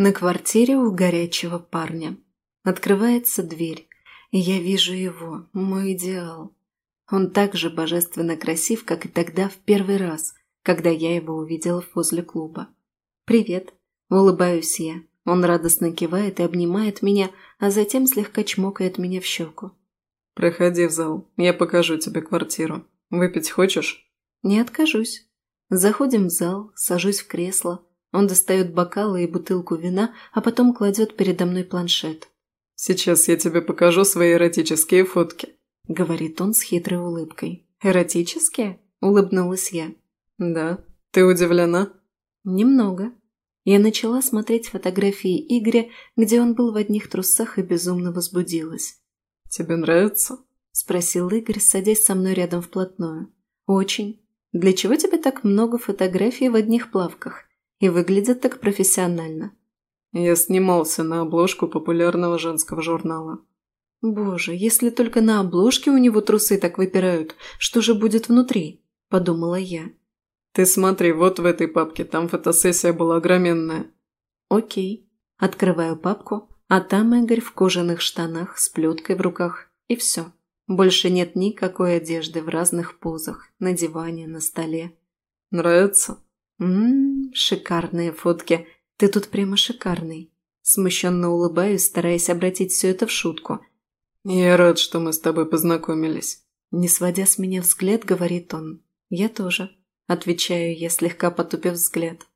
На квартире у горячего парня. Открывается дверь, и я вижу его, мой идеал. Он так же божественно красив, как и тогда в первый раз, когда я его увидела возле клуба. «Привет!» – улыбаюсь я. Он радостно кивает и обнимает меня, а затем слегка чмокает меня в щеку. «Проходи в зал, я покажу тебе квартиру. Выпить хочешь?» «Не откажусь». Заходим в зал, сажусь в кресло, он достает бокалы и бутылку вина, а потом кладет передо мной планшет. «Сейчас я тебе покажу свои эротические фотки», — говорит он с хитрой улыбкой. «Эротические?» — улыбнулась я. «Да. Ты удивлена?» «Немного». Я начала смотреть фотографии Игоря, где он был в одних трусах и безумно возбудилась. «Тебе нравится?» – спросил Игорь, садясь со мной рядом вплотную. «Очень. Для чего тебе так много фотографий в одних плавках? И выглядит так профессионально. Я снимался на обложку популярного женского журнала. Боже, если только на обложке у него трусы так выпирают, что же будет внутри? Подумала я. Ты смотри, вот в этой папке, там фотосессия была огроменная. Окей. Открываю папку, а там Игорь в кожаных штанах с плеткой в руках. И все. Больше нет никакой одежды в разных позах, на диване, на столе. Нравится? Ммм, шикарные фотки. Ты тут прямо шикарный. Смущенно улыбаюсь, стараясь обратить все это в шутку. Я рад, что мы с тобой познакомились. Не сводя с меня взгляд, говорит он. Я тоже. Отвечаю я, слегка потупив взгляд.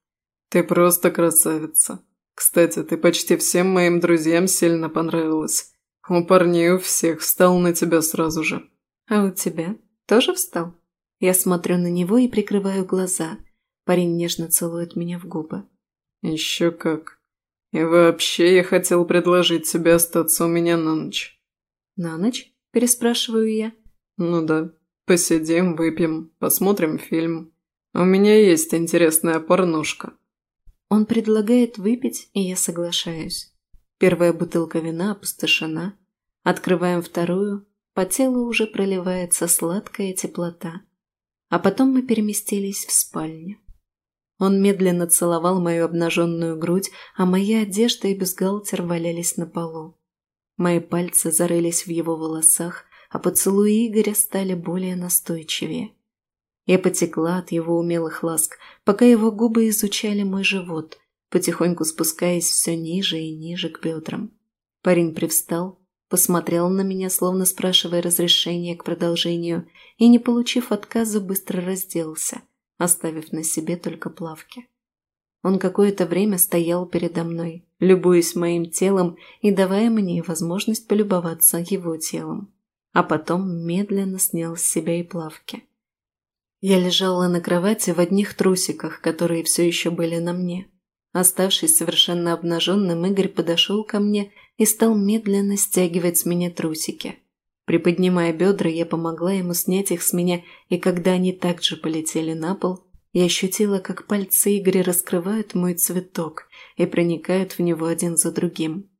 Ты просто красавица. Кстати, ты почти всем моим друзьям сильно понравилась. У парней у всех встал на тебя сразу же. А у тебя? Тоже встал? Я смотрю на него и прикрываю глаза – Парень нежно целует меня в губы. «Еще как. И вообще я хотел предложить тебе остаться у меня на ночь». «На ночь?» – переспрашиваю я. «Ну да. Посидим, выпьем, посмотрим фильм. У меня есть интересная порнушка». Он предлагает выпить, и я соглашаюсь. Первая бутылка вина опустошена. Открываем вторую. По телу уже проливается сладкая теплота. А потом мы переместились в спальню. Он медленно целовал мою обнаженную грудь, а моя одежда и бюстгальтер валялись на полу. Мои пальцы зарылись в его волосах, а поцелуи Игоря стали более настойчивее. Я потекла от его умелых ласк, пока его губы изучали мой живот, потихоньку спускаясь все ниже и ниже к бедрам. Парень привстал, посмотрел на меня, словно спрашивая разрешения к продолжению, и, не получив отказа, быстро разделся – оставив на себе только плавки. Он какое-то время стоял передо мной, любуясь моим телом и давая мне возможность полюбоваться его телом, а потом медленно снял с себя и плавки. Я лежала на кровати в одних трусиках, которые все еще были на мне. Оставшись совершенно обнаженным, Игорь подошел ко мне и стал медленно стягивать с меня трусики. Приподнимая бедра, я помогла ему снять их с меня, и когда они также полетели на пол, я ощутила, как пальцы Игоря раскрывают мой цветок и проникают в него один за другим.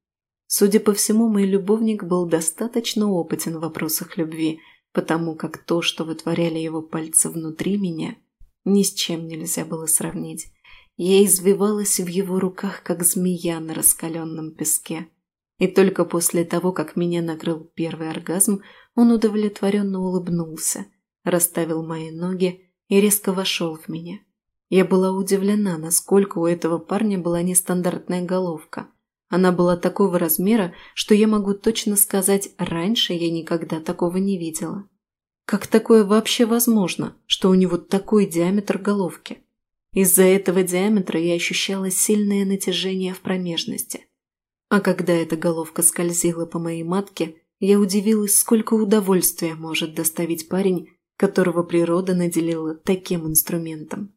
Судя по всему, мой любовник был достаточно опытен в вопросах любви, потому как то, что вытворяли его пальцы внутри меня, ни с чем нельзя было сравнить. Я извивалась в его руках, как змея на раскаленном песке. И только после того, как меня накрыл первый оргазм, он удовлетворенно улыбнулся, расставил мои ноги и резко вошел в меня. Я была удивлена, насколько у этого парня была нестандартная головка. Она была такого размера, что я могу точно сказать, раньше я никогда такого не видела. Как такое вообще возможно, что у него такой диаметр головки? Из-за этого диаметра я ощущала сильное натяжение в промежности – а когда эта головка скользила по моей матке, я удивилась, сколько удовольствия может доставить парень, которого природа наделила таким инструментом.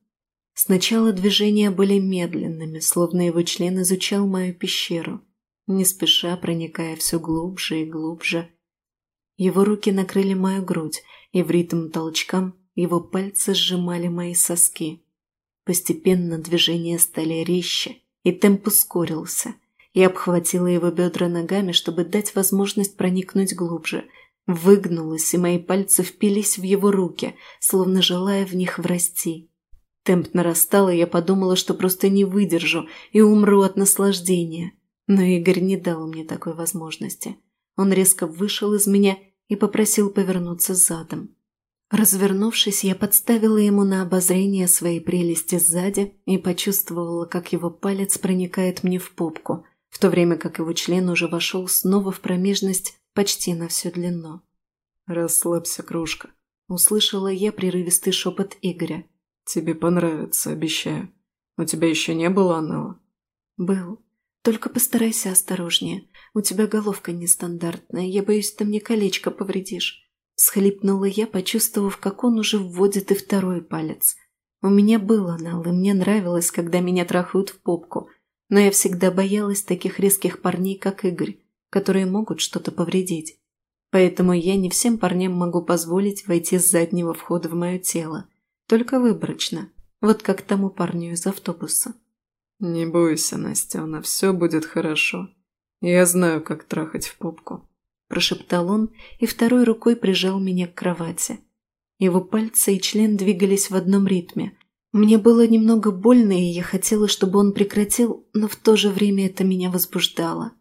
Сначала движения были медленными, словно его член изучал мою пещеру, не спеша проникая все глубже и глубже. Его руки накрыли мою грудь, и в ритм толчкам его пальцы сжимали мои соски. Постепенно движения стали резче, и темп ускорился – я обхватила его бедра ногами, чтобы дать возможность проникнуть глубже. Выгнулась, и мои пальцы впились в его руки, словно желая в них врасти. Темп нарастал, и я подумала, что просто не выдержу и умру от наслаждения. Но Игорь не дал мне такой возможности. Он резко вышел из меня и попросил повернуться задом. Развернувшись, я подставила ему на обозрение свои прелести сзади и почувствовала, как его палец проникает мне в попку, в то время как его член уже вошел снова в промежность почти на всю длину. «Расслабься, кружка», – услышала я прерывистый шепот Игоря. «Тебе понравится, обещаю. У тебя еще не было анала?» «Был. Только постарайся осторожнее. У тебя головка нестандартная. Я боюсь, ты мне колечко повредишь». Схлипнула я, почувствовав, как он уже вводит и второй палец. У меня был анал, и мне нравилось, когда меня трахают в попку. Но я всегда боялась таких резких парней, как Игорь, которые могут что-то повредить. Поэтому я не всем парням могу позволить войти с заднего входа в мое тело. Только выборочно. Вот как тому парню из автобуса. «Не бойся, Настена, все будет хорошо. Я знаю, как трахать в попку». – прошептал он и второй рукой прижал меня к кровати. Его пальцы и член двигались в одном ритме. Мне было немного больно, и я хотела, чтобы он прекратил, но в то же время это меня возбуждало.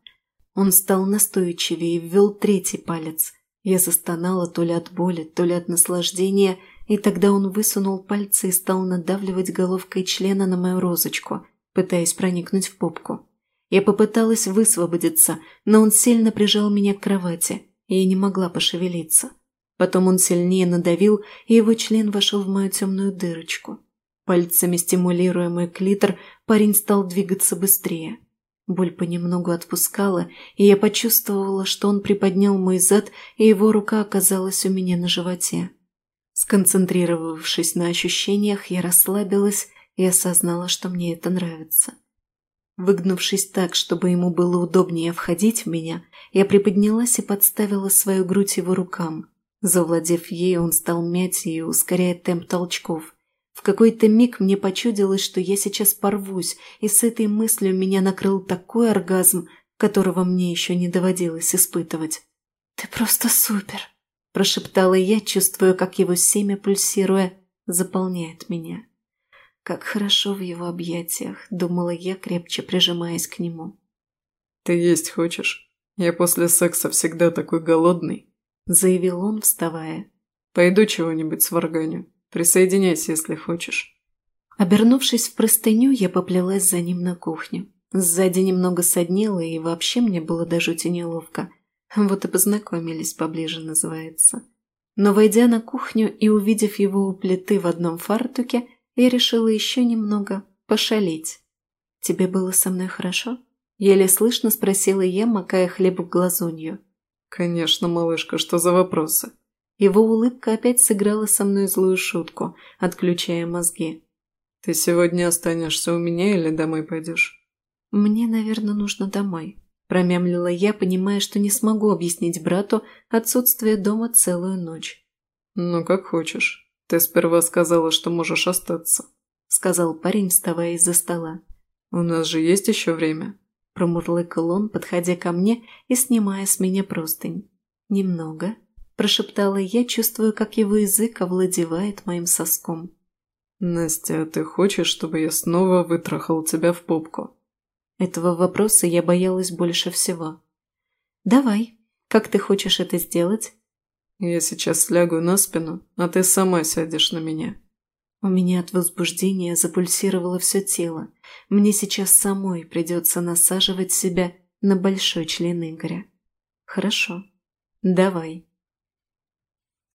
Он стал настойчивее и ввел третий палец. Я застонала то ли от боли, то ли от наслаждения, и тогда он высунул пальцы и стал надавливать головкой члена на мою розочку, пытаясь проникнуть в попку. Я попыталась высвободиться, но он сильно прижал меня к кровати, и я не могла пошевелиться. Потом он сильнее надавил, и его член вошел в мою темную дырочку. Пальцами стимулируя мой клитор, парень стал двигаться быстрее. Боль понемногу отпускала, и я почувствовала, что он приподнял мой зад, и его рука оказалась у меня на животе. Сконцентрировавшись на ощущениях, я расслабилась и осознала, что мне это нравится. Выгнувшись так, чтобы ему было удобнее входить в меня, я приподнялась и подставила свою грудь его рукам. Завладев ей, он стал мять ее, ускоряя темп толчков. Какой-то миг мне почудилось, что я сейчас порвусь, и с этой мыслью меня накрыл такой оргазм, которого мне еще не доводилось испытывать. «Ты просто супер!» – прошептала я, чувствуя, как его семя, пульсируя, заполняет меня. Как хорошо в его объятиях, думала я, крепче прижимаясь к нему. «Ты есть хочешь? Я после секса всегда такой голодный», – заявил он, вставая. «Пойду чего-нибудь сварганю. Присоединяйся, если хочешь». Обернувшись в простыню, я поплелась за ним на кухню. Сзади немного соднило, и вообще мне было до жути неловко. Вот и познакомились поближе, называется. Но, войдя на кухню и увидев его у плиты в одном фартуке, я решила еще немного пошалить. «Тебе было со мной хорошо?» Еле слышно спросила я, макая хлеб в глазунью. «Конечно, малышка, что за вопросы?» Его улыбка опять сыграла со мной злую шутку, отключая мозги. «Ты сегодня останешься у меня или домой пойдешь?» «Мне, наверное, нужно домой», – промямлила я, понимая, что не смогу объяснить брату отсутствие дома целую ночь. «Ну, как хочешь. «Ты сперва сказала, что можешь остаться», – сказал парень, вставая из-за стола. «У нас же есть еще время», – промурлыкал он, подходя ко мне и снимая с меня простынь. «Немного», – прошептала я, чувствуя, как его язык овладевает моим соском. «Настя, ты хочешь, чтобы я снова вытрахал тебя в попку?» Этого вопроса я боялась больше всего. «Давай. Как ты хочешь это сделать?» Я сейчас лягу на спину, а ты сама сядешь на меня. У меня от возбуждения запульсировало все тело. Мне сейчас самой придется насаживать себя на большой член Игоря. Хорошо. Давай.